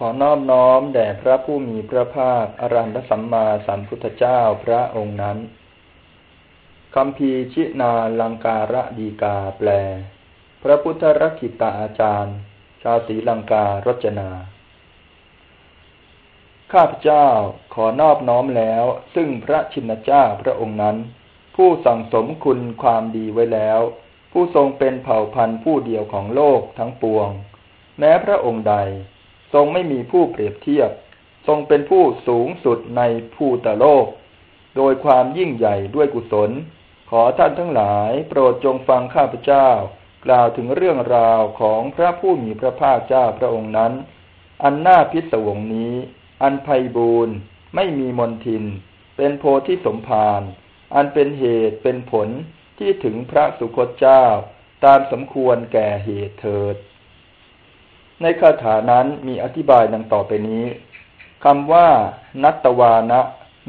ขอนอบน้อมแด่พระผู้มีพระภาคอรันตสัมมาสัมพุทธเจ้าพระองค์นั้นคำพีชินาลังการะดีกาแปล พระพุทธรักิตาอาจารย์ ชาวศรีลังการจนา ข้าพเจ้าขอนอบน้อมแล้ว ซึ่งพระชินเจ้าพระองค์นั้น ผู้สั่งสมคุณความดีไว้แล้ว ผู้ทรงเป็นเผ่าพันธุ์ผู้เดียวของโลกทั้งปวง แม้พระองค์ใด ทรงไม่มีผู้เปรียบเทียบ ทรงเป็นผู้สูงสุดในภูตโลก โดยความยิ่งใหญ่ด้วยกุศล ขอท่านทั้งหลายโปรดจงฟังข้าพเจ้า กล่าวถึงเรื่องราวของพระผู้มีพระภาคเจ้าพระองค์นั้น อันน่าพิศวงนี้ อันไพบูรณ์ไม่มีมนทิน เป็นโพธิสมภารอันเป็นเหตุเป็นผลที่ถึงพระสุคตเจ้า ตามสมควรแก่เหตุเถิด ในคาถานั้นมีอธิบายดังต่อไปนี้คำว่า นัตวานะ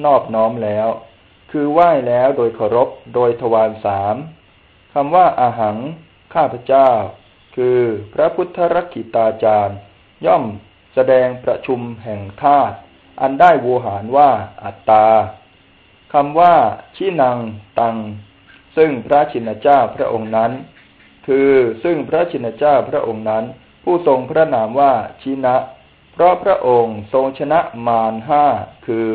นอบน้อมแล้ว คือไหว้แล้วโดยเคารพโดยทวารสามคำว่าอาหัง ข้าพเจ้า คือพระพุทธรักขิตาจารย์ ย่อมแสดงประชุมแห่งธาตุอันได้โวหารว่าอัตตาคำว่า ชินังตัง ซึ่งพระชินเจ้าพระองค์นั้น คือซึ่งพระชินเจ้าพระองค์นั้น ผู้ทรงพระนามว่าชินะ เพราะพระองค์ทรงชนะมารห้าคือ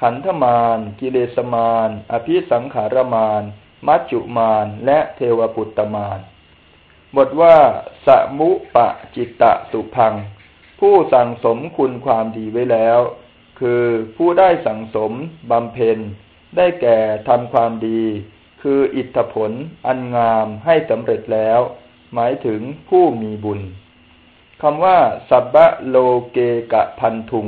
ขันธมารกิเลสมารอภิสังขารมารมัจจุมารและเทวปุตตมารบทว่าสมุปะจิตตะสุพัง ผู้สั่งสมคุณความดีไว้แล้ว คือผู้ได้สั่งสมบำเพ็ญ ได้แก่ทำความดี คืออิทธผล อันงามให้สำเร็จแล้ว หมายถึงผู้มีบุญ คำว่าสับบะโลเกกะพันทุง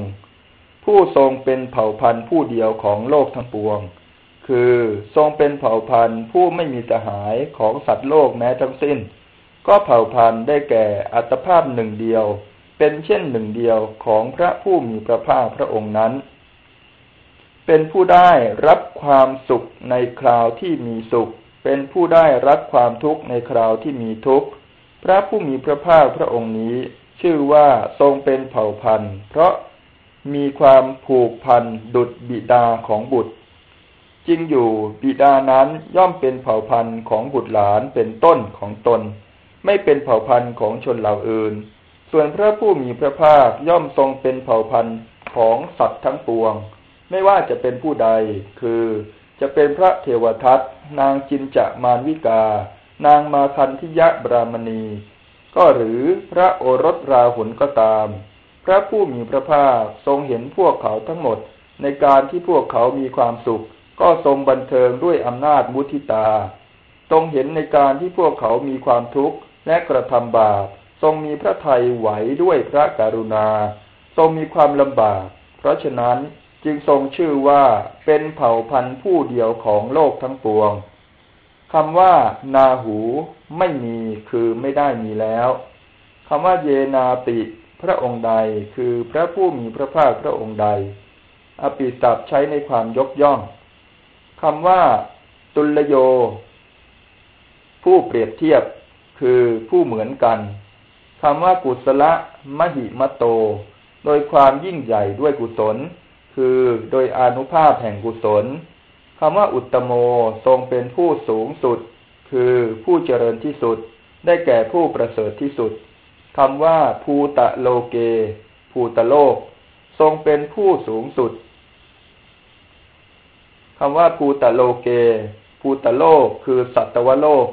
ผู้ทรงเป็นเผ่าพันธุ์ผู้เดียวของโลกทั้งปวง คือทรงเป็นเผ่าพันธุ์ผู้ไม่มีสหายของสัตว์โลกแม้ทั้งสิ้น ก็เผ่าพันธุ์ได้แก่อัตภาพหนึ่งเดียว เป็นเช่นหนึ่งเดียวของพระผู้มีพระภาคพระองค์นั้น เป็นผู้ได้รับความสุขในคราวที่มีสุข เป็นผู้ได้รับความทุกข์ในคราวที่มีทุกข์ พระผู้มีพระภาคพระองค์นี้ ชื่อว่าทรงเป็นเผ่าพันธุ์ เพราะมีความผูกพันดุดบิดาของบุตรจริงอยู่บิดานั้นย่อมเป็นเผ่าพันธุ์ของบุตรหลานเป็นต้นของตน ไม่เป็นเผ่าพันธุ์ของชนเหล่าอื่น ส่วนพระผู้มีพระภาคย่อมทรงเป็นเผ่าพันธุ์ของสัตว์ทั้งปวง ไม่ว่าจะเป็นผู้ใด คือ จะเป็นพระเทวทัตนางจินจามานวิกา นางมาคันธิยะบรามณี ก็หรือพระโอรสราหุลก็ตาม พระผู้มีพระภาคทรงเห็นพวกเขาทั้งหมด ในการที่พวกเขามีความสุข ก็ทรงบันเทิงด้วยอำนาจมุทิตา ทรงเห็นในการที่พวกเขามีความทุกข์และกระทำบาปทรงมีพระทัยไหวด้วยพระกรุณา ทรงมีความลำบาก เพราะฉะนั้นจึงทรงชื่อว่าเป็นเผ่าพันธุ์ผู้เดียวของโลกทั้งปวง คำว่า นาหูไม่มีคือไม่ได้มีแล้วคำว่าเยนาปิพระองค์ใดคือพระผู้มีพระภาคพระองค์ใด อปิสับใช้ในความยกย่องคำว่า ตุลโย ผู้เปรียบเทียบคือผู้เหมือนกันคำว่ากุศละมหิมโต โดยความยิ่งใหญ่ด้วยกุศล คือโดยอนุภาพแห่งกุศล คำว่าอุตโมทรงเป็นผู้สูงสุด คือผู้เจริญที่สุด ได้แก่ผู้ประเสริฐที่สุดคำว่าภูตะโลเก ภูตะโลก ทรงเป็นผู้สูงสุดคำว่าภูตะโลเก ภูตะโลก คือสัตวโลก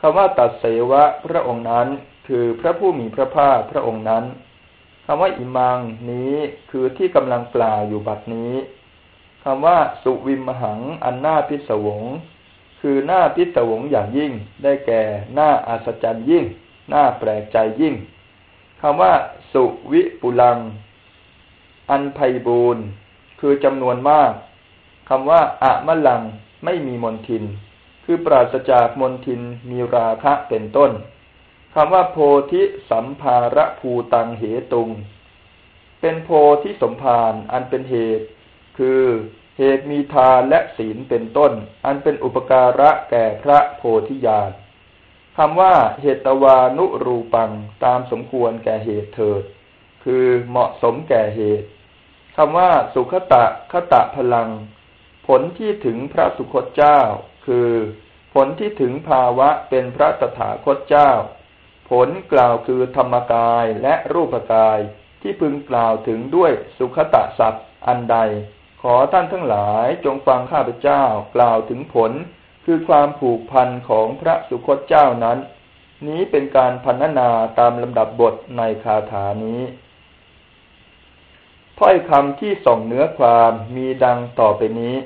คำว่าตัดเสวะพระองค์นั้น คือพระผู้มีพระภาคพระองค์นั้นคำว่าอิมังนี้คือที่กำลังกล่าวอยู่บัดนี้ คำว่าสุวิมหัง อันหน้าพิศวง คือหน้าพิศวงอย่างยิ่ง ได้แก่หน้าอัศจรรย์ยิ่ง หน้าแปลกใจยิ่งคำว่า สุวิปุลัง อันไพบูรณ์คือจำนวนมากคำว่าอะมะลังไม่มีมนทิน คือปราศจากมนทินมีราคะเป็นต้นคำว่าโพธิสัมภาระภูตังเหตุง เป็นโพธิสมภารอันเป็นเหตุ คือเหตุมีทานและศีลเป็นต้น อันเป็นอุปการะแก่พระโพธิญาณคำว่าเหตวานุรูปังตามสมควรแก่เหตุเถิด คือเหมาะสมแก่เหตุคำว่าสุขตะคตะพลัง ผลที่ถึงพระสุคตเจ้า คือผลที่ถึงภาวะเป็นพระตถาคตเจ้า ผลกล่าวคือธรรมกายและรูปกายที่พึงกล่าวถึงด้วยสุขตะสัตว์อันใด อท่านทั้งหลายจงฟังข้าพเจ้ากล่าวถึงผล คือความผูกพันของพระสุคตเจ้านั้น นี้เป็นการพันนาตามลำดับบทในคาถานี้ ถ้อยคำที่ส่งเนื้อความมีดังต่อไปนี้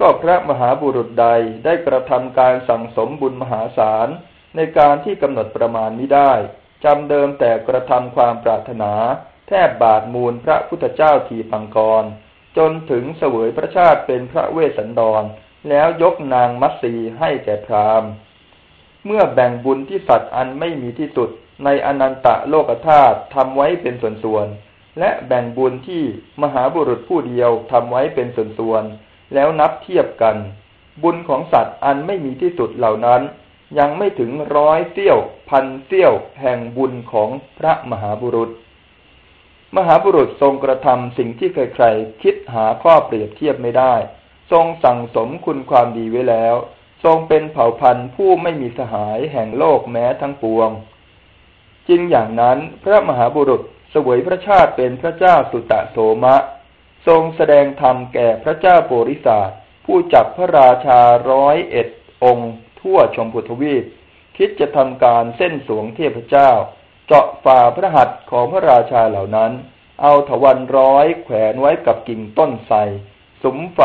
ก็พระมหาบุรุษใดได้กระทำการสั่งสมบุญมหาศาลในการที่กำหนดประมาณนี้ได้จำเดิมแต่กระทำความปรารถนา แทบบาทมูลพระพุทธเจ้าทีปังกร จนถึงเสวยพระชาติเป็นพระเวสสันดร แล้วยกนางมัตสีให้แก่พรามเมื่อแบ่งบุญที่สัตว์อันไม่มีที่สุดในอนันตะโลกธาตุทำไว้เป็นส่วนๆ และแบ่งบุญที่มหาบุรุษผู้เดียวทำไว้เป็นส่วนๆ แล้วนับเทียบกัน บุญของสัตว์อันไม่มีที่สุดเหล่านั้น ยังไม่ถึงร้อยเสี้ยว พันเสี้ยว แห่งบุญของพระมหาบุรุษ มหาบุรุษทรงกระทำสิ่งที่ใครๆคิดหาข้อเปรียบเทียบไม่ได้ ทรงสั่งสมคุณความดีไว้แล้ว ทรงเป็นเผ่าพันธุ์ผู้ไม่มีสหายแห่งโลกแม้ทั้งปวงจริงอย่างนั้นพระมหาบุรุษสวยพระชาติเป็นพระเจ้าสุตะโสมะ ทรงแสดงธรรมแก่พระเจ้าโพริศาสผู้จับพระราชาร้อยเอ็ดองค์ ทั่วชมพูทวีป คิดจะทำการเส้นสวงเทพเจ้า เจาะฝ่าพระหัตถ์ของพระราชาเหล่านั้น เอาถวันร้อยแขวนไว้กับกิ่งต้นไทรสมไฟ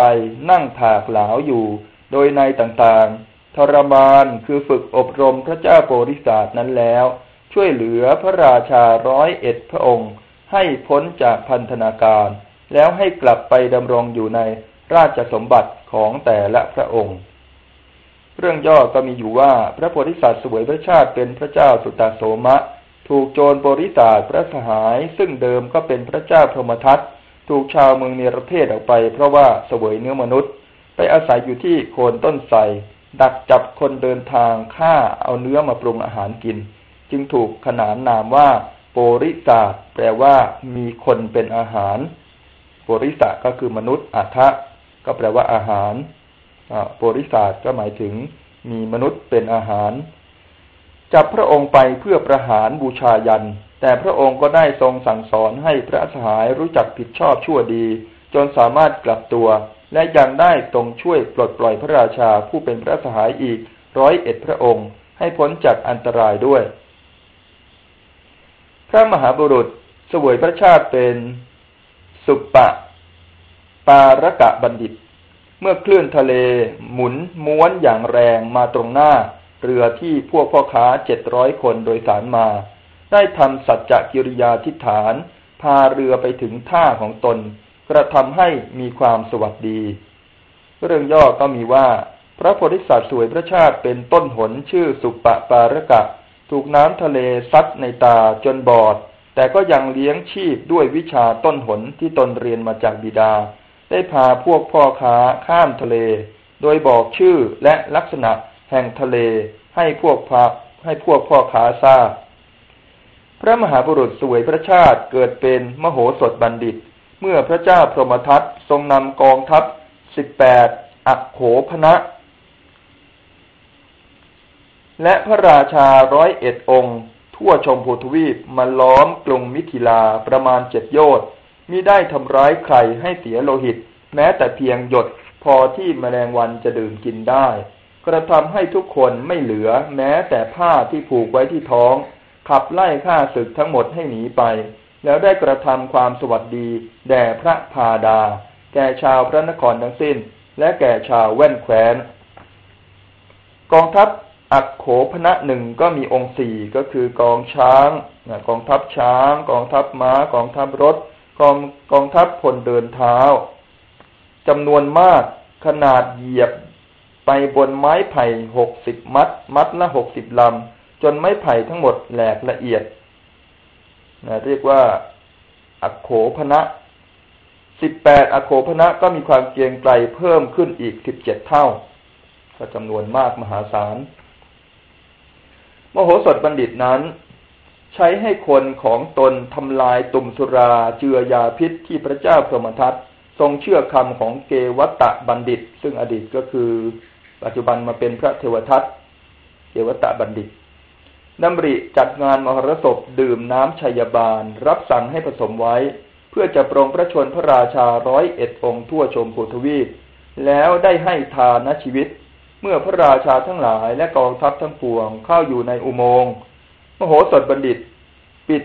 นั่งถากหลาวอยู่ โดยในต่างๆ ทรมานคือฝึกอบรมพระเจ้าโพธิสัตว์นั้นแล้ว ช่วยเหลือพระราชาร้อยเอ็ดพระองค์ ให้พ้นจากพันธนาการ แล้วให้กลับไปดำรงอยู่ในราชสมบัติของแต่ละพระองค์ เรื่องย่อก็มีอยู่ว่าพระโพธิสัตว์สวยพระชาติเป็นพระเจ้าสุตตโสมะ ถูกโจรบริษัทพระสหาย ซึ่งเดิมก็เป็นพระเจ้าพรหมทัตถูกชาวเมืองเนรเทศออกไป เพราะว่าเสวยเนื้อมนุษย์ ไปอาศัยอยู่ที่โคนต้นไทรดักจับคนเดินทางฆ่าเอาเนื้อมาปรุงอาหารกิน จึงถูกขนานนามว่าโปริศาแปลว่ามีคนเป็นอาหารโปริสะก็คือมนุษย์อัฐะก็แปลว่าอาหารโพธิศาสตร์ก็หมายถึงมีมนุษย์เป็นอาหาร จับพระองค์ไปเพื่อประหารบูชายัน แต่พระองค์ก็ได้ทรงสั่งสอนให้พระสหายรู้จักผิดชอบชั่วดี จนสามารถกลับตัว และยังได้ทรงช่วยปลดปล่อยพระราชาผู้เป็นพระสหายอีกร้อยเอ็ดพระองค์ ให้พ้นจากอันตรายด้วย พระมหาบุรุษสวยพระชาติเป็นสุปปะ ปารกะบัณฑิต เมื่อคลื่นทะเลหมุนม้วนอย่างแรงมาตรงหน้า เรือที่พวกพ่อค้าเจ็ดร้อยคนโดยสารมา ได้ทำสัจจกิริยาทิฏฐาน พาเรือไปถึงท่าของตน กระทำให้มีความสวัสดี เรื่องย่อก็มีว่า พระโพธิสัตว์สวยพระชาติเป็นต้นหนชื่อสุปปปารกะ ถูกน้ำทะเลซัดในตาจนบอด แต่ก็ยังเลี้ยงชีพด้วยวิชาต้นหนที่ตนเรียนมาจากบิดา ได้พาพวกพ่อค้าข้ามทะเล โดยบอกชื่อและลักษณะ แห่งทะเลให้พวกพาให้พวกพ่อค้าทราบ พระมหาบุรุษสวยพระชาติเกิดเป็นมโหสถบัณฑิต เมื่อพระเจ้าพรหมทัตทรงนำกองทัพสิบแปดอักโขพนะ และพระราชาร้อยเอ็ดองค์ ทั่วชมพูทวีปมาล้อมกรุงมิถิลาประมาณเจ็ดโยชน์มิได้ทำร้ายใครให้เสียโลหิต แม้แต่เพียงหยดพอที่แมลงวันจะดื่มกินได้ กระทำให้ทุกคนไม่เหลือแม้แต่ผ้าที่ผูกไว้ที่ท้อง ขับไล่ข้าศึกทั้งหมดให้หนีไป แล้วได้กระทำความสวัสดี แด่พระพาดา แก่ชาวพระนครทั้งสิ้น และแก่ชาวแว่นแคว้น กองทัพอักโขพนะหนึ่งก็มีองค์สี่ก็คือกองช้างกองทัพช้าง กองทัพม้า กองทัพรถ กองกองทัพพลเดินเท้าจำนวนมากขนาดเหยียบ ไปบนไม้ไผ่หกสิบมัด มัดละหกสิบลำ จนไม้ไผ่ทั้งหมดแหลกละเอียดนะเรียกว่าอักโขพนะสิบแปดอโคพนะก็มีความเกียงไกลเพิ่มขึ้นอีกสิบเจ็ดเท่า ก็จำนวนมากมหาศาลมโหสถบัณฑิตนั้น ใช้ให้คนของตนทำลายตุ่มสุราเจือยาพิษที่พระเจ้าพรหมทัตทรงเชื่อคำของเกวัตะบัณฑิต ซึ่งอดีตก็คือ ปัจจุบันมาเป็นพระเทวทัตเกวัตะบัณฑิตดำริจัดงานมหรสพดื่มน้ำชัยบาล รับสั่งให้ผสมไว้ เพื่อจะปรงพระชนพระราชาร้อยเอ็ดองค์ทั่วชมพูทวีป แล้วได้ให้ทานชีวิต เมื่อพระราชาทั้งหลายและกองทัพทั้งปวงเข้าอยู่ในอุโมงค์มโหสถบัณฑิต ปิด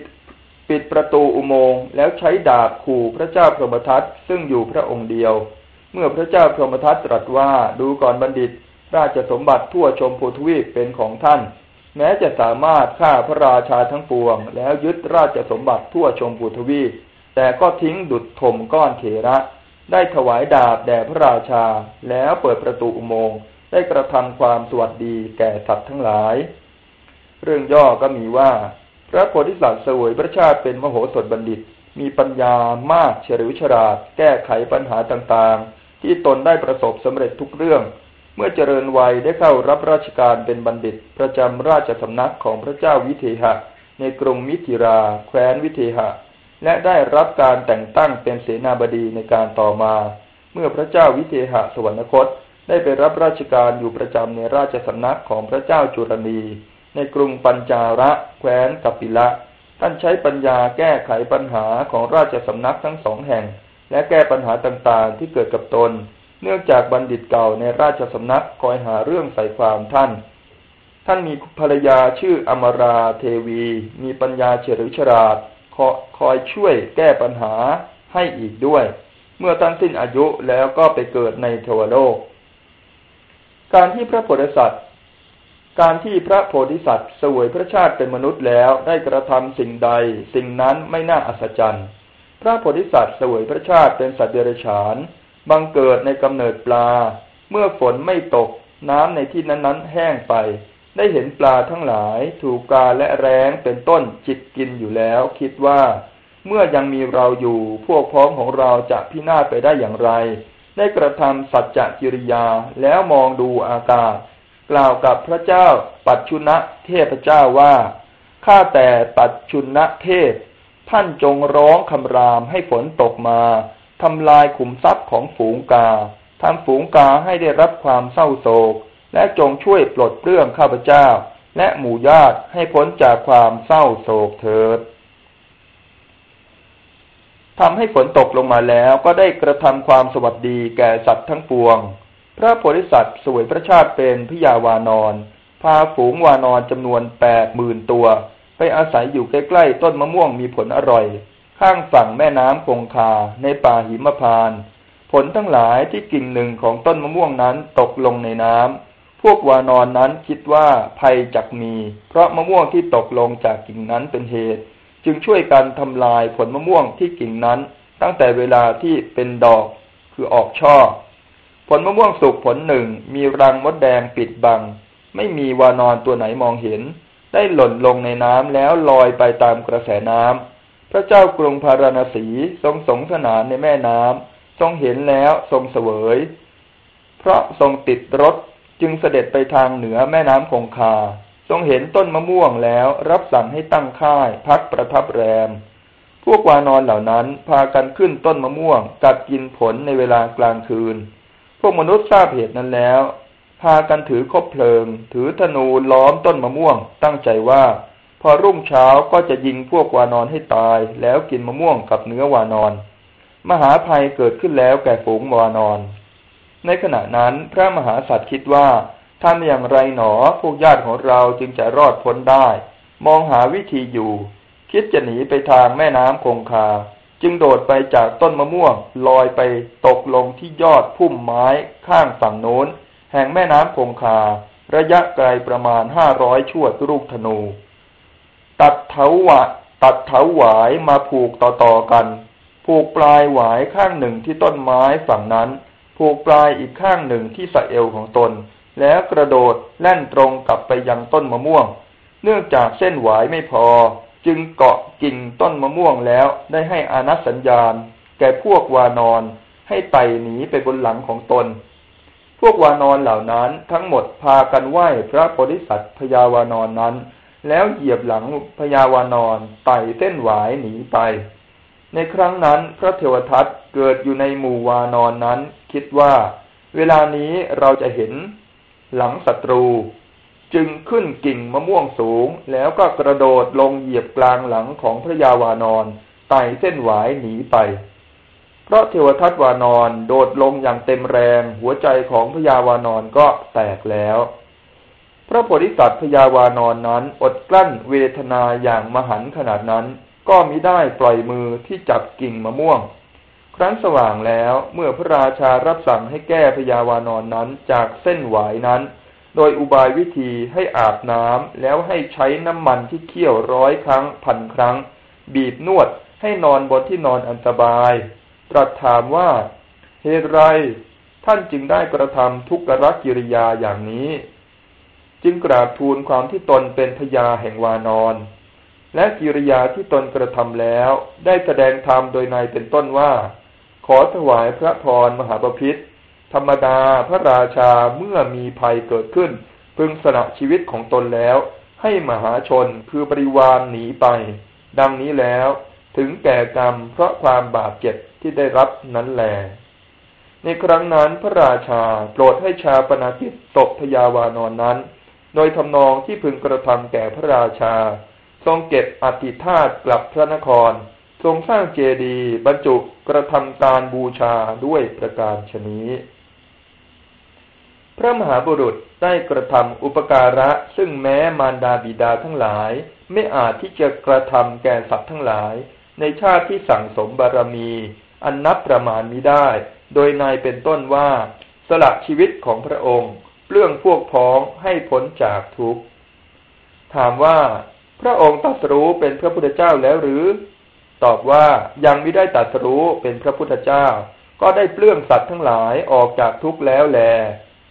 ปิดประตูอุโมงค์แล้วใช้ดาบขู่พระเจ้าพรหมทัตซึ่งอยู่พระองค์เดียว เมื่อพระเจ้าพรหมทัตตรัสว่าดูก่อนบัณฑิต ราชสมบัติทั่วชมพูทวีปเป็นของท่าน แม้จะสามารถฆ่าพระราชาทั้งปวง แล้วยึดราชสมบัติทั่วชมพูทวีปแต่ก็ทิ้งดุดถมก้อนเถระ ได้ถวายดาบแด่พระราชา แล้วเปิดประตูอุโมงค์ได้กระทำความสวัสดีแก่สัตว์ทั้งหลาย เรื่องย่อก็มีว่า พระโพธิสัตว์เสวยพระชาติเป็นมโหสถบัณฑิต มีปัญญามากเฉลียวฉลาด แก้ไขปัญหาต่างๆ ที่ตนได้ประสบสำเร็จทุกเรื่อง เมื่อเจริญวัยได้เข้ารับราชการเป็นบัณฑิตประจำราชสำนักของพระเจ้าวิเทหะ ในกรุงมิถิรา แคว้นวิเทหะ และได้รับการแต่งตั้งเป็นเสนาบดีในการต่อมา เมื่อพระเจ้าวิเทหะสวรรคต ได้ไปรับราชการอยู่ประจำในราชสำนักของพระเจ้าจุลนีในกรุงปัญจาระ แคว้นกัปปิละ ท่านใช้ปัญญาแก้ไขปัญหาของราชสำนักทั้งสองแห่ง และแก้ปัญหาต่างๆที่เกิดกับตน เนื่องจากบัณฑิตเก่าในราชสำนักคอยหาเรื่องใส่ความท่าน ท่านมีภรรยาชื่ออมราเทวี มีปัญญาเฉลียวฉลาดคอยช่วยแก้ปัญหาให้อีกด้วย เมื่อท่านสิ้นอายุแล้วก็ไปเกิดในเทวโลก การที่พระโพธิสัตว์ การที่พระโพธิสัตว์สวยพระชาติเป็นมนุษย์แล้วได้กระทำสิ่งใด สิ่งนั้นไม่น่าอัศจรรย์ พระโพธิสัตว์สวยพระชาติเป็นสัตว์เดรัจฉาน บังเกิดในกำเนิดปลา เมื่อฝนไม่ตก น้ำในที่นั้นๆ แห้งไป ได้เห็นปลาทั้งหลาย ถูกกาและแรงเป็นต้นจิตกินอยู่แล้ว คิดว่า เมื่อยังมีเราอยู่ พวกพ้องของเราจะพินาศไปได้อย่างไร ได้กระทำสัจจะกิริยาแล้วมองดูอากาศ กล่าวกับพระเจ้าปัจจุณะเทพเจ้าว่าข้าแต่ปัจจุณะเทพท่านจงร้องคำรามให้ฝนตกมา ทำลายขุมทรัพย์ของฝูงกาทำฝูงกาให้ได้รับความเศร้าโศก และจงช่วยปลดเปลื้องข้าพเจ้า และหมู่ญาติให้พ้นจากความเศร้าโศกเถิดทำให้ฝนตกลงมาแล้วก็ได้กระทำความสวัสดีแก่สัตว์ทั้งปวง พระโพธิสัตว์สวยพระชาติเป็นพิยาวานอน พาฝูงวานอนจำนวนแปดหมื่นตัว ไปอาศัยอยู่ใกล้ๆต้นมะม่วงมีผลอร่อย ข้างฝั่งแม่น้ำคงคาในป่าหิมพาน ผลทั้งหลายที่กิ่งหนึ่งของต้นมะม่วงนั้นตกลงในน้ำพวกวานอนนั้นคิดว่าภัยจักมี เพราะมะม่วงที่ตกลงจากกิ่งนั้นเป็นเหตุ จึงช่วยกันทำลายผลมะม่วงที่กิ่งนั้น ตั้งแต่เวลาที่เป็นดอกคือออกช่อ ผลมะม่วงสุกผลหนึ่งมีรังมดแดงปิดบัง ไม่มีวานอนตัวไหนมองเห็น ได้หล่นลงในน้ำแล้วลอยไปตามกระแสน้ำ พระเจ้ากรุงพาราณสีทรงสงสนานในแม่น้ำทรงเห็นแล้วทรงเสวย เพราะทรงติดรถจึงเสด็จไปทางเหนือแม่น้ำคงคา ทรงเห็นต้นมะม่วงแล้วรับสั่งให้ตั้งค่ายพักประทับแรม พวกวานอนเหล่านั้นพากันขึ้นต้นมะม่วง กัดกินผลในเวลากลางคืน พวกมนุษย์ทราบเหตุนั้นแล้ว พากันถือคบเพลิง ถือธนูล้อมต้นมะม่วง ตั้งใจว่า พอรุ่งเช้าก็จะยิงพวกวานอนให้ตาย แล้วกินมะม่วงกับเนื้อวานอน มหาภัยเกิดขึ้นแล้วแก่ฝูงวานอน ในขณะนั้นพระมหาสัตว์คิดว่าทำอย่างไรหนอพวกญาติของเราจึงจะรอดพ้นได้ มองหาวิธีอยู่ คิดจะหนีไปทางแม่น้ำคงคา จึงโดดไปจากต้นมะม่วง ลอยไปตกลงที่ยอดพุ่มไม้ข้างฝั่งโน้น แห่งแม่น้ำคงคา ระยะไกลประมาณห้าร้อยชั่วลูกธนู ตัดเถาวะตัดเถาหวายมาผูกต่อๆกัน ผูกปลายหวายข้างหนึ่งที่ต้นไม้ฝั่งนั้น ผูกปลายอีกข้างหนึ่งที่สะเอวของตน แล้วกระโดดแล่นตรงกลับไปยังต้นมะม่วง เนื่องจากเส้นหวายไม่พอ จึงเกาะกิ่งต้นมะม่วงแล้วได้ให้อานัสัญญาณ แก่พวกวานอนให้ไต่หนีไปบนหลังของตน พวกวานอนเหล่านั้นทั้งหมดพากันไหว้พระโพธิสัตว์พยาวานอนนั้น แล้วเหยียบหลังพญาวานอนไต่เส้นหวายหนีไป ในครั้งนั้นพระเทวทัตเกิดอยู่ในหมู่วานอนนั้น คิดว่า เวลานี้เราจะเห็นหลังศัตรู จึงขึ้นกิ่งมะม่วงสูง แล้วก็กระโดดลงเหยียบกลางหลังของพระยาวานอนไต่เส้นหวายหนีไป เพราะเทวทัตวานอนโดดลงอย่างเต็มแรง หัวใจของพระยาวานอนก็แตกแล้ว พระโพธิสัตว์พยาวานอนนั้น อดกลั้นเวทนาอย่างมหันขนาดนั้น ก็มิได้ปล่อยมือที่จับกิ่งมะม่วง ครั้นสว่างแล้วเมื่อพระราชารับสั่งให้แก้พยาวานอนนั้นจากเส้นหวายนั้น โดยอุบายวิธีให้อาบน้ำแล้วให้ใช้น้ำมันที่เคี่ยวร้อยครั้งพันครั้ง บีบนวดให้นอนบนที่นอนอันสบาย ตรัสถามว่าเหตุไรท่านจึงได้กระทำทุกขกิริยาอย่างนี้ จึงกราบทูลความที่ตนเป็นพญาแห่งวานอนและกิริยาที่ตนกระทำแล้ว ได้แสดงธรรมโดยในเป็นต้นว่า ขอถวายพระพรมหาปพิธธรรมดาพระราชาเมื่อมีภัยเกิดขึ้น พึงสละชีวิตของตนแล้ว ให้มหาชนคือบริวารหนีไป ดังนี้แล้วถึงแก่กรรมเพราะความบาปเจ็บที่ได้รับนั้นแล ในครั้งนั้นพระราชาโปรดให้ชาปนากิจตบพยาวานอนนั้น โดยทำนองที่พึงกระทำแก่พระราชา ทรงเก็บอธิธาตกลับพระนคร ทรงสร้างเจดีย์บรรจุกระทำการบูชาด้วยประการชนี้ พระมหาบุรุษได้กระทำอุปการะซึ่งแม้มารดาบิดาทั้งหลาย ไม่อาจที่จะกระทำแก่สัตว์ทั้งหลาย ในชาติที่สั่งสมบารมี อันนับประมาณมิได้ โดยนายเป็นต้นว่า สละชีวิตของพระองค์ เปลื้องพวกพ้องให้พ้นจากทุกข์ ถามว่า พระองค์ตรัสรู้เป็นพระพุทธเจ้าแล้วหรือ ตอบว่ายังไม่ได้ตรัสรู้เป็นพระพุทธเจ้า ก็ได้เปลื้องสัตว์ทั้งหลายออกจากทุกข์แล้วแล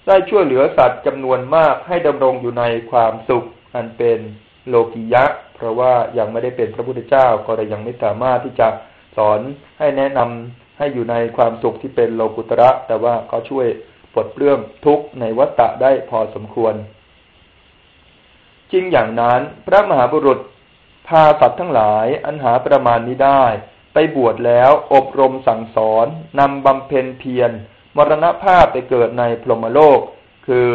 ได้ช่วยเหลือสัตว์จำนวนมากให้ดำรงอยู่ในความสุข อันเป็นโลกิยะ เพราะว่ายังไม่ได้เป็นพระพุทธเจ้าก็เลยยังไม่สามารถที่จะสอนให้แนะนำให้อยู่ในความสุขที่เป็นโลกุตระ แต่ว่าเขาช่วย ปลดเปลื้องทุกข์ในวัฏฏะได้พอสมควร จริงอย่างนั้น พระมหาบุรุษพาสัตว์ทั้งหลายอันหาประมาณนี้ได้ ไปบวชแล้วอบรมสั่งสอนนำบำเพ็ญเพียรมรณภาพไปเกิดในพรหมโลก คือ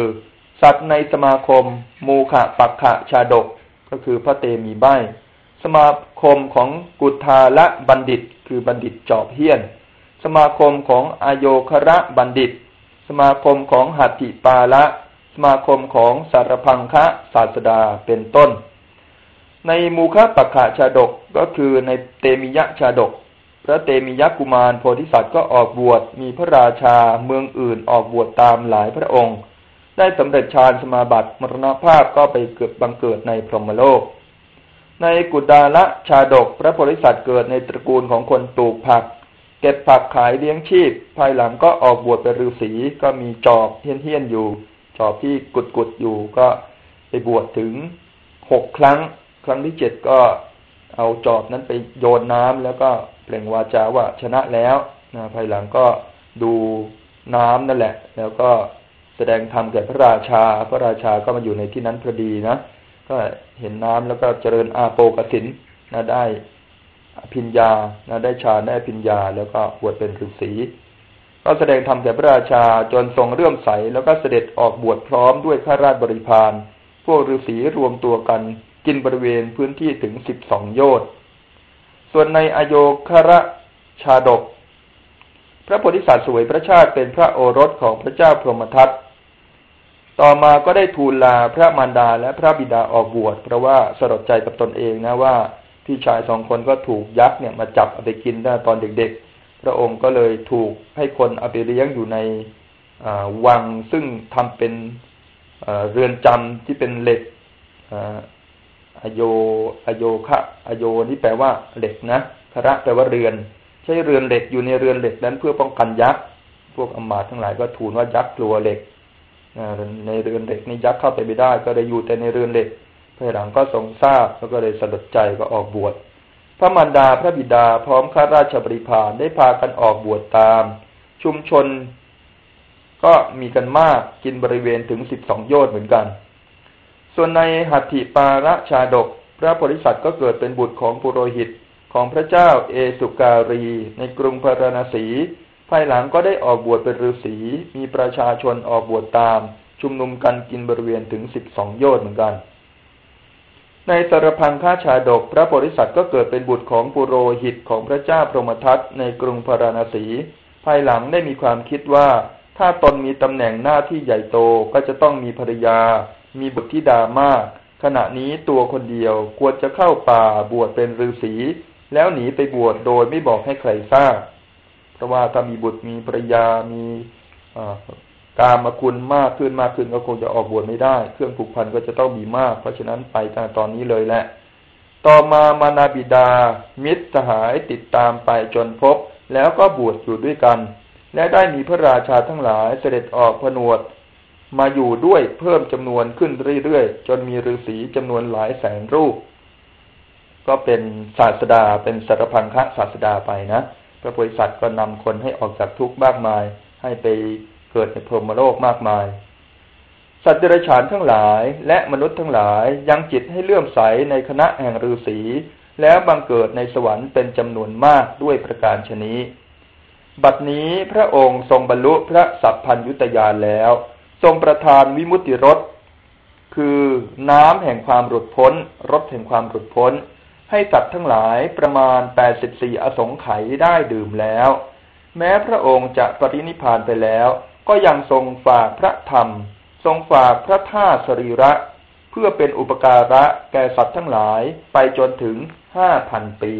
สัตว์ในสมาคม มูขะปักขะชาดก ก็คือพระเตมีใบสมาคมของกุทาละบัณฑิต คือบัณฑิตจอบเฮียน สมาคมของอโยคระบัณฑิต สมาคมของหัตถิปาละสมาคมของสารพังคะศาสดาเป็นต้น ในมูคปักขะชาดกก็คือในเตมิยะชาดก พระเตมิยะกุมารโพธิสัตว์ก็ออกบวชมีพระราชาเมืองอื่นออกบวชตามหลายพระองค์ ได้สำเร็จฌานสมาบัติมรณภาพก็ไปเกิดบังเกิดในพรหมโลก ในกุดาละชาดก พระโพธิสัตว์เกิดในตระกูลของคนปลูกผัก เก็บผักขายเลี้ยงชีพ ภายหลังก็ออกบวชเป็นฤาษีก็มีจอบเฮี้ยนๆอยู่ จอบที่กุดๆอยู่ก็ไปบวชถึงหกครั้ง ครั้งที่เจ็ดก็เอาจอบนั้นไปโยนน้ำแล้วก็เปล่งวาจาว่าชนะแล้วนะภายหลังก็ดูน้ำนั่นแหละ แล้วก็แสดงธรรมแก่พระราชา พระราชาก็มาอยู่ในที่นั้นพอดีนะก็เห็นน้ำแล้วก็เจริญอาโปกสินนะได้ พิญญานะได้ฌานได้พิญญา แล้วก็บวชเป็นฤาษีก็แสดงธรรมแก่พระราชาจนทรงเรื่อมใส แล้วก็เสด็จออกบวชพร้อมด้วยข้าราชบริพาร พวกฤาษีรวมตัวกันกินบริเวณพื้นที่ถึงสิบสองโยชน์ส่วนในอโยคระชาดก พระโพธิสัตว์สวยพระชาติเป็นพระโอรสของพระเจ้าพรหมทัตต่อมาก็ได้ทูลลาพระมารดาและพระบิดาออกบวชเพราะว่าสลดใจกับตนเองนะว่า พี่ชายสองคนก็ถูกยักษ์เนี่ยมาจับเอาไปกินได้ตอนเด็กๆ พระองค์ก็เลยถูกให้คนเอาไปเลี้ยงอยู่ในวังซึ่งทำเป็นเรือนจำที่เป็นเหล็กอโยอโยคะอโยนี่แปลว่าเหล็กนะคระแปลว่าเรือน ใช้เรือนเหล็กอยู่ในเรือนเหล็กนั้นเพื่อป้องกันยักษ์พวกอมาตทั้งหลายก็ทูลว่ายักษ์กลัวเหล็กในเรือนเหล็กนี่ยักษ์เข้าไปไม่ได้ ก็ได้อยู่แต่ในเรือนเหล็ก ภายหลังก็ทรงทราบแล้วก็เลยสลดใจก็ออกบวช พระมารดาพระบิดาพร้อมข้าราชบริพารได้พากันออกบวชตาม ชุมชน ก็มีกันมากกินบริเวณถึงสิบสองโยชน์เหมือนกัน ส่วนในหัตถิปาระชาดก พระโพธิสัตว์ก็เกิดเป็นบุตรของปุโรหิตของพระเจ้าเอสุการี ในกรุงพาราณสี ภายหลังก็ได้ออกบวชเป็นฤาษีมีประชาชนออกบวชตาม ชุมนุมกันกินบริเวณถึงสิบสองโยชน์เหมือนกัน ในสารพังค่าชาดก พระโพธิสัตว์ก็เกิดเป็นบุตรของปุโรหิตของพระเจ้าพรหมทัตในกรุงพาราณสี ภายหลังได้มีความคิดว่า ถ้าตนมีตำแหน่งหน้าที่ใหญ่โตก็จะต้องมีภรรยา มีบุตรธิดามาก ขณะนี้ตัวคนเดียวควรจะเข้าป่าบวชเป็นฤาษี แล้วหนีไปบวชโดยไม่บอกให้ใครทราบ เพราะว่าถ้ามีบุตรมีภรรยามี การมาคุณมากขึ้นมากขึ้นก็คงจะออกบวชไม่ได้ เครื่องผูกพันก็จะต้องมีมาก เพราะฉะนั้นไปตั้งตอนนี้เลยแหละ ต่อมามานาบิดา มิตรสหายติดตามไปจนพบ แล้วก็บวชอยู่ด้วยกัน และได้มีพระราชาทั้งหลายเสด็จออกผนวด มาอยู่ด้วยเพิ่มจำนวนขึ้นเรื่อยๆ จนมีฤาษีจำนวนหลายแสนรูป ก็เป็นศาสดาเป็นสารพังคะศาสดาไปนะ พระโพธิสัตว์ก็นำคนให้ออกจากทุกข์มากมายให้ไป เกิดในพรหมโลกมากมาย สัตว์เดรัจฉานทั้งหลายและมนุษย์ทั้งหลายยังจิตให้เลื่อมใสในคณะแห่งฤาษีแล้วบังเกิดในสวรรค์เป็นจำนวนมากด้วยประการชนี้ บัดนี้พระองค์ทรงบรรลุพระสัพพัญยุตยานแล้ว ทรงประทานวิมุตติรสคือน้ำแห่งความหลุดพ้นรสแห่งความหลุดพ้น ให้สัตว์ทั้งหลายประมาณแปดสิบสี่อสงไขยได้ดื่มแล้ว แม้พระองค์จะปรินิพานไปแล้ว ก็ยังทรงฝากพระธรรม ทรงฝากพระท่าสรีระ เพื่อเป็นอุปการะแก่สัตว์ทั้งหลายไปจนถึงห้าพันปี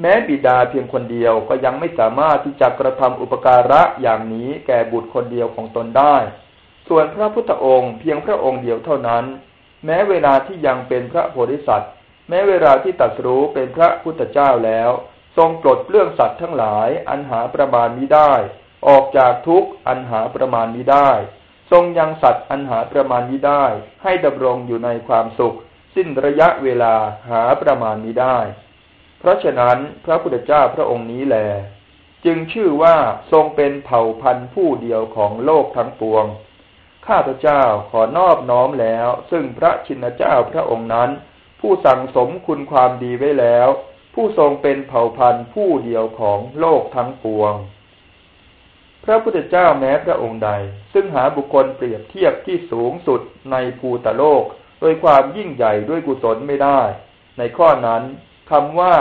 แม้บิดาเพียงคนเดียวก็ยังไม่สามารถที่จะกระทำอุปการะอย่างนี้แก่บุตรคนเดียวของตนได้ ส่วนพระพุทธองค์เพียงพระองค์เดียวเท่านั้น แม้เวลาที่ยังเป็นพระโพธิสัตว์ แม้เวลาที่ตัดรู้เป็นพระพุทธเจ้าแล้ว ทรงปลดเรื่องสัตว์ทั้งหลายอันหาประมาณมิได้ ออกจากทุกอันหาประมาณมิได้ ทรงยังสัตว์อันหาประมาณมิได้ ให้ดำรงอยู่ในความสุข สิ้นระยะเวลาหาประมาณมิได้ เพราะฉะนั้นพระพุทธเจ้าพระองค์นี้แลจึงชื่อว่าทรงเป็นเผ่าพันธุ์ผู้เดียวของโลกทั้งปวง ข้าพเจ้าขอนอบน้อมแล้ว ซึ่งพระชินเจ้าพระองค์นั้น ผู้สั่งสมคุณความดีไว้แล้ว ผู้ทรงเป็นเผ่าพันธุ์ผู้เดียวของโลกทั้งปวง พระพุทธเจ้าแม้พระองค์ใด ซึ่งหาบุคคลเปรียบเทียบที่สูงสุดในภูตโลก โดยความยิ่งใหญ่ด้วยกุศลไม่ได้ ในข้อนั้นคำว่า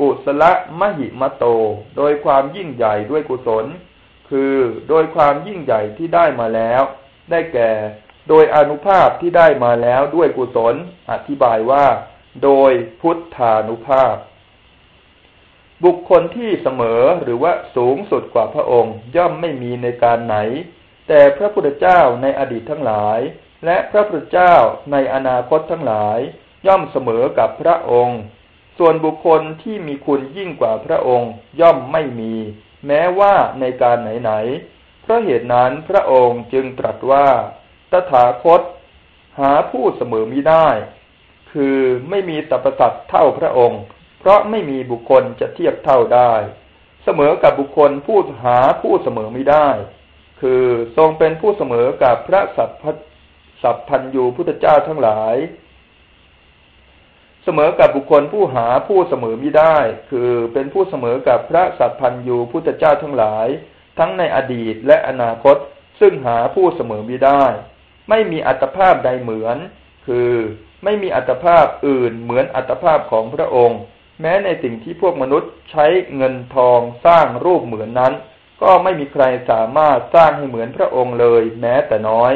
กุศลมหิมโต โดยความยิ่งใหญ่ด้วยกุศล คือโดยความยิ่งใหญ่ที่ได้มาแล้ว ได้แก่ โดยอนุภาพที่ได้มาแล้วด้วยกุศล อธิบายว่า โดยพุทธานุภาพ บุคคลที่เสมอหรือว่าสูงสุดกว่าพระองค์ ย่อมไม่มีในการไหน แต่พระพุทธเจ้าในอดีตทั้งหลาย และพระพุทธเจ้าในอนาคตทั้งหลาย ย่อมเสมอกับพระองค์ ส่วนบุคคลที่มีคุณยิ่งกว่าพระองค์ ย่อมไม่มี แม้ว่าในการไหนๆเพราะเหตุนั้นพระองค์จึงตรัสว่า ตถาคต หาผู้เสมอมิได้ คือไม่มีตรรพสัตว์เท่าพระองค์ เพราะไม่มีบุคคลจะเทียบเท่าได้ เสมอกับบุคคลผู้หาผู้เสมอไม่ได้ คือทรงเป็นผู้เสมอกับพระสัพพสัพพันยูพุทธเจ้าทั้งหลาย เสมอกับบุคคลผู้หาผู้เสมอมิได้ คือเป็นผู้เสมอกับพระสัพพันยูพุทธเจ้าทั้งหลาย ทั้งในอดีตและอนาคตซึ่งหาผู้เสมอมิได้ ไม่มีอัตภาพใดเหมือน คือไม่มีอัตภาพอื่นเหมือนอัตภาพของพระองค์ แม้ในสิ่งที่พวกมนุษย์ใช้เงินทองสร้างรูปเหมือนนั้น ก็ไม่มีใครสามารถสร้างให้เหมือนพระองค์เลย แม้แต่น้อย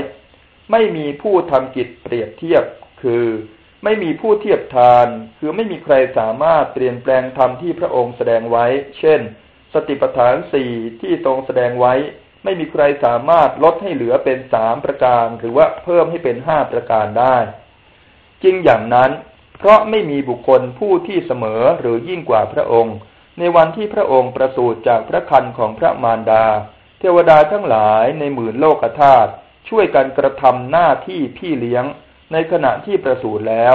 ไม่มีผู้ทำกิจเปรียบเทียบคือ ไม่มีผู้เทียบทาน คือไม่มีใครสามารถเปลี่ยนแปลงธรรมที่พระองค์แสดงไว้ เช่น สติปัฏฐานสี่ที่ทรงแสดงไว้ ไม่มีใครสามารถลดให้เหลือเป็นสามประการ หรือว่าเพิ่มให้เป็นห้าประการได้จริงอย่างนั้น เพราะไม่มีบุคคลผู้ที่เสมอหรือยิ่งกว่าพระองค์ ในวันที่พระองค์ประสูติจากพระคันของพระมารดา เทวดาทั้งหลายในหมื่นโลกธาตุช่วยกันกระทำหน้าที่พี่เลี้ยง ในขณะที่ประสูติแล้ว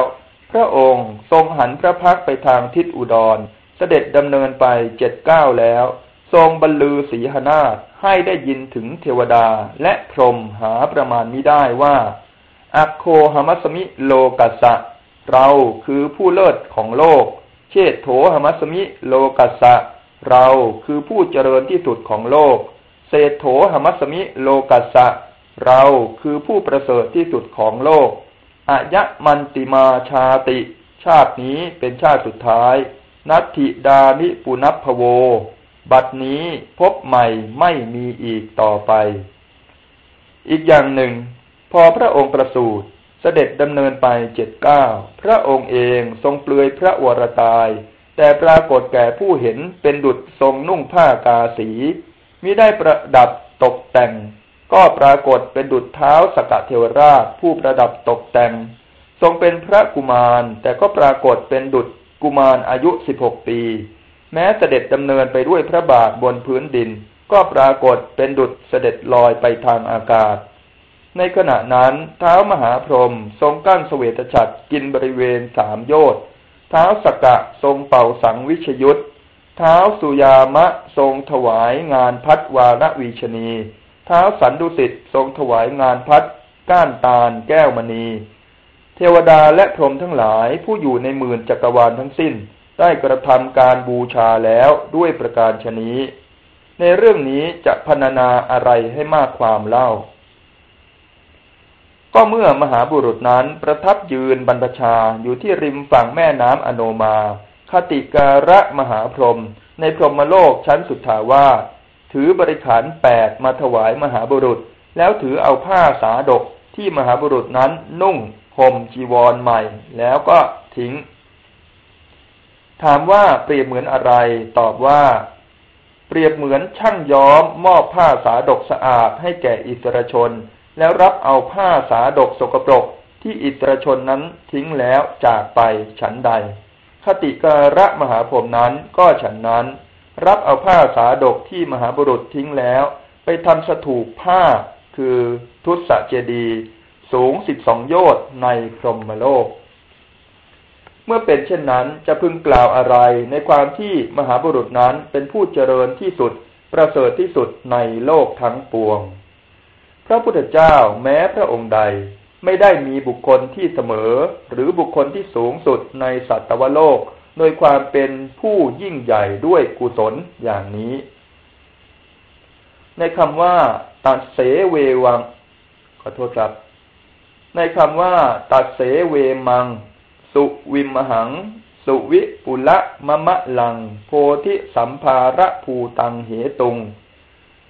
พระองค์ทรงหันพระพักไปทางทิศอุดร เสด็จดำเนินไปเจ็ดเก้าแล้ว ทรงบรรลือสีหนาฏให้ได้ยินถึงเทวดาและพรหมหาประมาณมิได้ว่า อัคโคหมัสมิโลกัสสะ เราคือผู้เลิศของโลก เชตโถหมัสมิ โลกัสสะ เราคือผู้เจริญที่สุดของโลก เศธโถหมัสมิ โลกัสสะ เราคือผู้ประเสริฐที่สุดของโลกอายะมันติมาชาติ ชาตินี้เป็นชาติสุดท้าย นัตถิดานิปุนัพพโว บัดนี้พบใหม่ไม่มีอีกต่อไป อีกอย่างหนึ่ง พอพระองค์ประสูติ เสด็จดำเนินไปเจ็ดเก้าพระองค์เองทรงเปลือยพระวรตาย แต่ปรากฏแก่ผู้เห็นเป็นดุจทรงนุ่งผ้ากาสีมิได้ประดับตกแต่ง ก็ปรากฏเป็นดุจเท้าสกเทวราชผู้ประดับตกแต่ง ทรงเป็นพระกุมาร แต่ก็ปรากฏเป็นดุจกุมารอายุสิบหกปี แม้เสด็จดำเนินไปด้วยพระบาทบนพื้นดิน ก็ปรากฏเป็นดุจเสด็จลอยไปทางอากาศ ในขณะนั้นเท้ามหาพรหมทรงกั้นสเสวตฉัตรกินบริเวณสามโยชน์เท้าสกกะทรงเป่าสังวิชยุทธเท้าสุยามะทรงถวายงานพัดวาระวีชนี เท้าสันดุสิตทรงถวายงานพัดก้านตาลแก้วมณี เทวดาและพรหมทั้งหลายผู้อยู่ในหมื่นจักรวาลทั้งสิ้น ได้กระทำการบูชาแล้วด้วยประการชนี้ ในเรื่องนี้จะพรรณนาอะไรให้มากความเล่า ก็เมื่อมหาบุรุษนั้นประทับยืนบรรพชาอยู่ที่ริมฝั่งแม่น้ำอโนมา คติการะมหาพรหมในพรหมโลกชั้นสุดทาวาถือบริขารแปดมาถวายมหาบุรุษ แล้วถือเอาผ้าสาดกที่มหาบุรุษนั้นนุ่งห่มจีวรใหม่ แล้วก็ทิ้ง ถามว่าเปรียบเหมือนอะไร ตอบว่า เปรียบเหมือนช่างย้อมมอบผ้าสาดกสะอาดให้แก่อิสรชน แล้วรับเอาผ้าสาดกสกปรกที่อิสรชนนั้นทิ้งแล้วจากไปฉันใด คติการะมหาพรมนั้นก็ฉันนั้น รับเอาผ้าสาดกที่มหาบุรุษทิ้งแล้ว ไปทำสถูปผ้าคือทุตสเจดีสูงสิบสองโยชน์ในพรหมโลก เมื่อเป็นเช่นนั้นจะพึงกล่าวอะไรในความที่มหาบุรุษนั้นเป็นผู้เจริญที่สุด ประเสริฐที่สุดในโลกทั้งปวง พระพุทธเจ้าแม้พระองค์ใดไม่ได้มีบุคคลที่เสมอ หรือบุคคลที่สูงสุดในสัตวโลก โดยความเป็นผู้ยิ่งใหญ่ด้วยกุศลอย่างนี้ ในคำว่า ตัดเสเววัง ขอโทษครับ ในคำว่า ตัดเสเวมัง สุวิมหัง สุวิปุละมะมะลัง โพธิสัมภาระภูตังเหตุง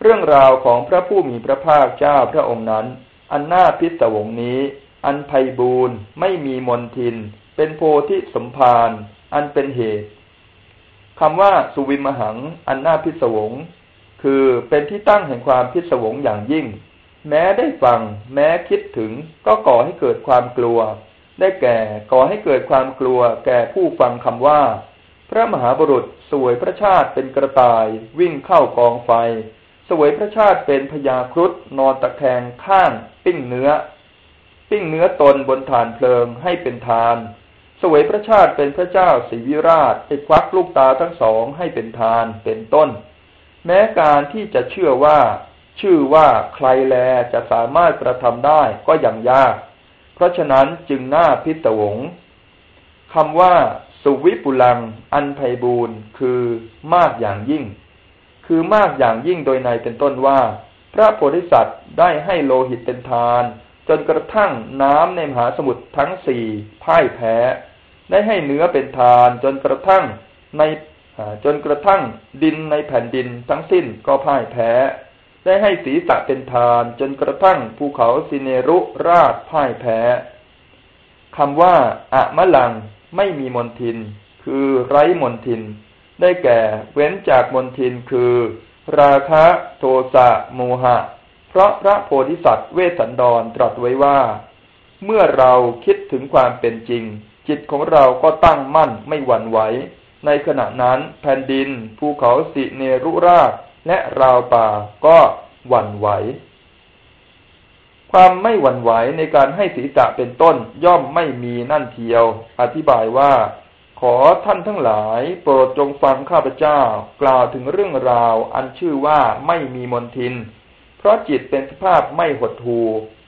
เรื่องราวของพระผู้มีพระภาคเจ้าพระองค์นั้น อันน่าพิศวงนี้ อันไพบูรณ์ไม่มีมนทิน เป็นโพธิสมภารอันเป็นเหตุคำว่าสุวิมหัง อันน่าพิศวง คือเป็นที่ตั้งแห่งความพิศวงอย่างยิ่ง แม้ได้ฟัง แม้คิดถึง ก็ก่อให้เกิดความกลัว ได้แก่ก่อให้เกิดความกลัว แก่ผู้ฟังคำว่า พระมหาบุรุษสวยพระชาติเป็นกระต่าย วิ่งเข้ากองไฟ สวยพระชาติเป็นพญาครุฑนอนตะแคงข้างปิ้งเนื้อ ปิ้งเนื้อตนบนฐานเพลิงให้เป็นทาน สวยพระชาติเป็นพระเจ้าศรีวิราชให้ควักลูกตาทั้งสองให้เป็นทานเป็นต้น แม้การที่จะเชื่อว่า ชื่อว่าใครแลจะสามารถกระทำได้ก็ยังยาก เพราะฉะนั้นจึงน่าพิศวงคำว่า สุวิปุลัง อันไพบูรณ์คือมากอย่างยิ่ง คือมากอย่างยิ่งโดยในเป็นต้นว่า พระโพธิสัตว์ได้ให้โลหิตเป็นทาน จนกระทั่งน้ำในมหาสมุทรทั้งสี่พ่ายแพ้ ได้ให้เนื้อเป็นทาน จนกระทั่งในจนกระทั่งดินในแผ่นดินทั้งสิ้นก็พ่ายแพ้ ได้ให้ศีรษะเป็นทาน จนกระทั่งภูเขาสิเนรุราชพ่ายแพ้คำว่าอะมะลังไม่มีมนทิน คือไร้มนทิน ได้แก่เว้นจากมนทินคือ ราคะโทสะโมหะ เพราะพระโพธิสัตว์เวสสันดรตรัสไว้ว่า เมื่อเราคิดถึงความเป็นจริง จิตของเราก็ตั้งมั่นไม่หวั่นไหว ในขณะนั้นแผ่นดิน ภูเขาสิเนรุราชและราวป่าก็หวั่นไหว ความไม่หวั่นไหวในการให้ศีรษะเป็นต้นย่อมไม่มีนั่นเทียว อธิบายว่า ขอท่านทั้งหลายโปรดจงฟังข้าพเจ้า กล่าวถึงเรื่องราวอันชื่อว่าไม่มีมนทิน เพราะจิตเป็นสภาพไม่หดหู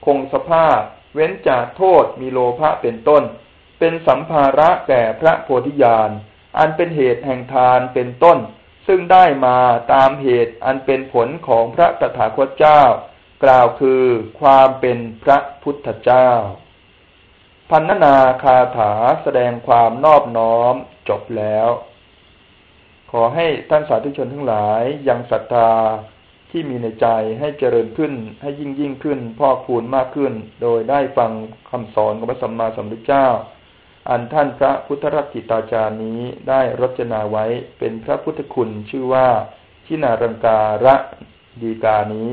คงสภาพ เว้นจากโทษมีโลภะเป็นต้น เป็นสัมภาระแก่พระโพธิญาณ อันเป็นเหตุแห่งทานเป็นต้น ซึ่งได้มาตามเหตุอันเป็นผลของพระตถาคตเจ้า กล่าวคือความเป็นพระพุทธเจ้า พันนาคาถาแสดงความนอบน้อมจบแล้ว ขอให้ท่านสาธุชนทั้งหลายยังศรัทธาที่มีในใจให้เจริญขึ้นให้ยิ่งยิ่งขึ้นพอกพูนมากขึ้น โดยได้ฟังคำสอนของพระสัมมาสัมพุทธเจ้า อันท่านพระพุทธรักิตาจารย์นี้ได้รจนาไว้เป็นพระพุทธคุณชื่อว่าทินารังการะดีกานี้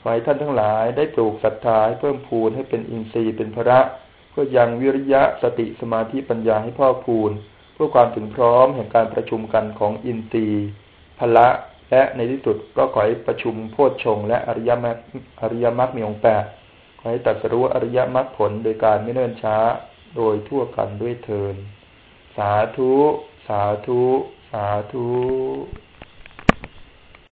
ขอให้ท่านทั้งหลายได้ปลูกศรัทธาให้เพิ่มพูนให้เป็นอินทรีย์เป็นพระ เพื่อยังวิริยะสติสมาธิปัญญาให้พ่อพูนเพื่อความถึงพร้อมแห่งการประชุมกันของอินทรีย์พละและในที่สุดก็ขอให้ประชุมโพชฌงและอริยมรรคอริยมรรคมีองค์แปดขอให้ตัดสรู้อริยมรรคผลโดยการไม่เนิ่นช้าโดยทั่วกันด้วยเทินสาธุ สาธุ สาธุ